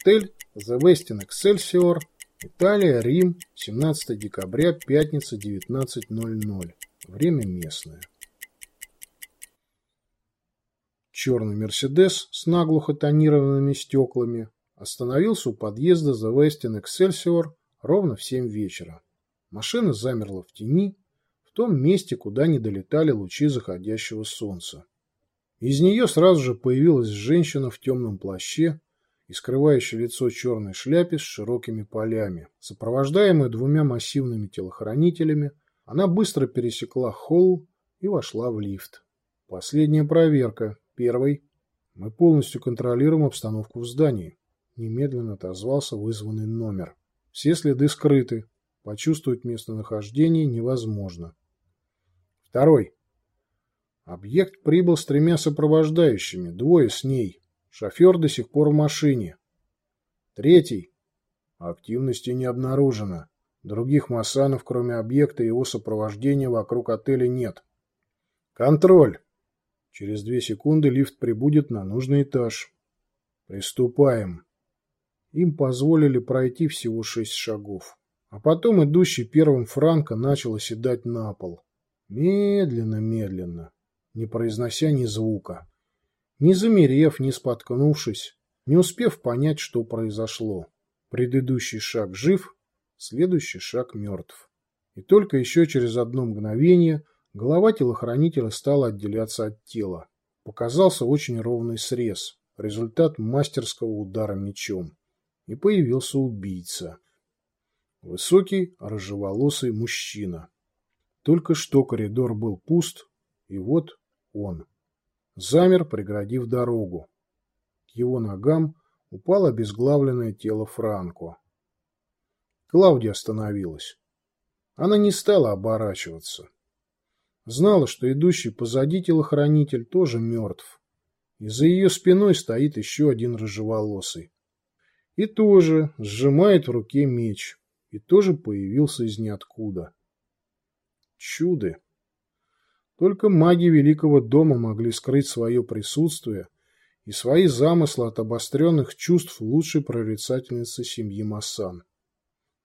Отель The Westin Excelsior, Италия, Рим, 17 декабря, пятница, 19.00. Время местное. Черный «Мерседес» с наглухо тонированными стеклами остановился у подъезда The Westin Excelsior ровно в семь вечера. Машина замерла в тени, в том месте, куда не долетали лучи заходящего солнца. Из нее сразу же появилась женщина в темном плаще и скрывающая лицо черной шляпе с широкими полями. Сопровождаемая двумя массивными телохранителями, она быстро пересекла холл и вошла в лифт. Последняя проверка. Первый. Мы полностью контролируем обстановку в здании. Немедленно отозвался вызванный номер. Все следы скрыты. Почувствовать местонахождение невозможно. Второй. Объект прибыл с тремя сопровождающими, двое с ней. Шофер до сих пор в машине. Третий. Активности не обнаружено. Других массанов, кроме объекта и его сопровождения, вокруг отеля нет. Контроль. Через две секунды лифт прибудет на нужный этаж. Приступаем. Им позволили пройти всего шесть шагов. А потом идущий первым Франко начал оседать на пол. Медленно-медленно, не произнося ни звука. Не замерев, не споткнувшись, не успев понять, что произошло. Предыдущий шаг жив, следующий шаг мертв. И только еще через одно мгновение голова телохранителя стала отделяться от тела. Показался очень ровный срез, результат мастерского удара мечом и появился убийца. Высокий, рыжеволосый мужчина. Только что коридор был пуст, и вот он. Замер, преградив дорогу. К его ногам упало обезглавленное тело Франко. Клаудия остановилась. Она не стала оборачиваться. Знала, что идущий позади телохранитель тоже мертв. И за ее спиной стоит еще один рыжеволосый. И тоже сжимает в руке меч. И тоже появился из ниоткуда. Чуды. Только маги Великого Дома могли скрыть свое присутствие и свои замыслы от обостренных чувств лучшей прорицательницы семьи Массан.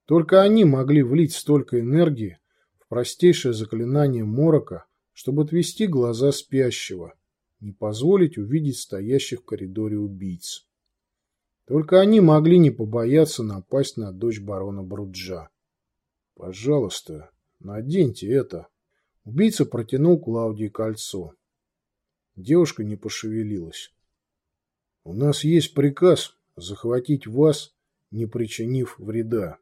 Только они могли влить столько энергии в простейшее заклинание Морока, чтобы отвести глаза спящего, не позволить увидеть стоящих в коридоре убийц. Только они могли не побояться напасть на дочь барона Бруджа. «Пожалуйста, наденьте это». Убийца протянул Клаудии кольцо. Девушка не пошевелилась. «У нас есть приказ захватить вас, не причинив вреда.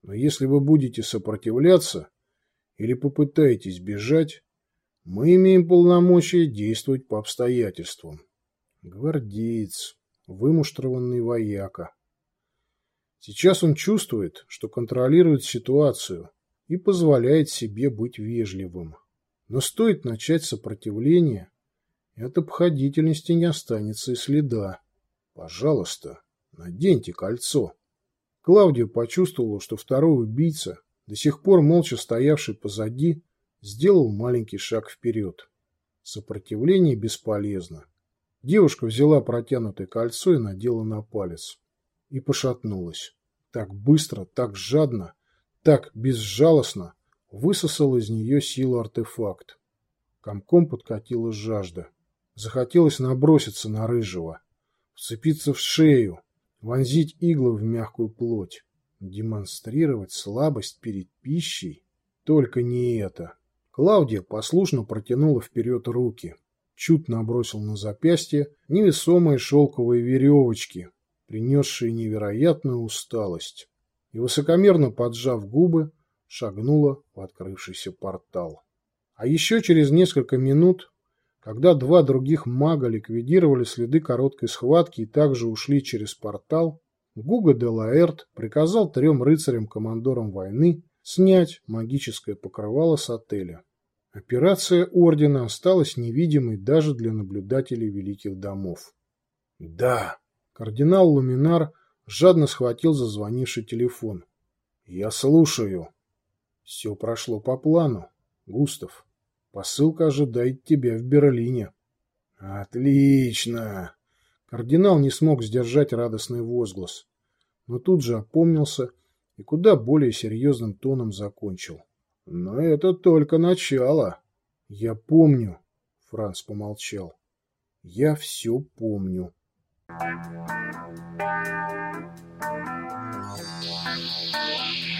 Но если вы будете сопротивляться или попытаетесь бежать, мы имеем полномочия действовать по обстоятельствам. Гвардеец вымуштрованный вояка. Сейчас он чувствует, что контролирует ситуацию и позволяет себе быть вежливым. Но стоит начать сопротивление, и от обходительности не останется и следа. Пожалуйста, наденьте кольцо. Клаудия почувствовала, что второй убийца, до сих пор молча стоявший позади, сделал маленький шаг вперед. Сопротивление бесполезно. Девушка взяла протянутое кольцо и надела на палец. И пошатнулась. Так быстро, так жадно, так безжалостно высосал из нее силу артефакт. Комком подкатила жажда. Захотелось наброситься на рыжего, вцепиться в шею, вонзить иглы в мягкую плоть, демонстрировать слабость перед пищей. Только не это. Клаудия послушно протянула вперед руки. Чуть набросил на запястье невесомые шелковые веревочки, принесшие невероятную усталость, и, высокомерно поджав губы, шагнула в открывшийся портал. А еще через несколько минут, когда два других мага ликвидировали следы короткой схватки и также ушли через портал, Гуга де Лаэрт приказал трем рыцарям-командорам войны снять магическое покрывало с отеля. Операция Ордена осталась невидимой даже для наблюдателей Великих Домов. «Да!» Кардинал Луминар жадно схватил зазвонивший телефон. «Я слушаю». «Все прошло по плану, Густав. Посылка ожидает тебя в Берлине». «Отлично!» Кардинал не смог сдержать радостный возглас, но тут же опомнился и куда более серьезным тоном закончил. Но это только начало. Я помню, Франц помолчал. Я все помню. Thank you. Bye.